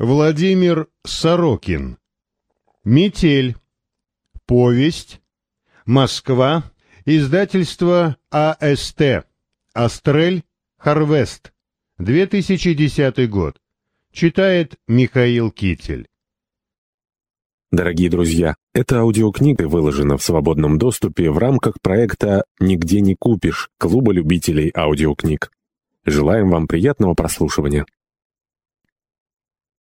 Владимир Сорокин. Метель. Повесть. Москва. Издательство АСТ. Астрель. Харвест. 2010 год. Читает Михаил Китель. Дорогие друзья, эта аудиокнига выложена в свободном доступе в рамках проекта «Нигде не купишь» Клуба любителей аудиокниг. Желаем вам приятного прослушивания.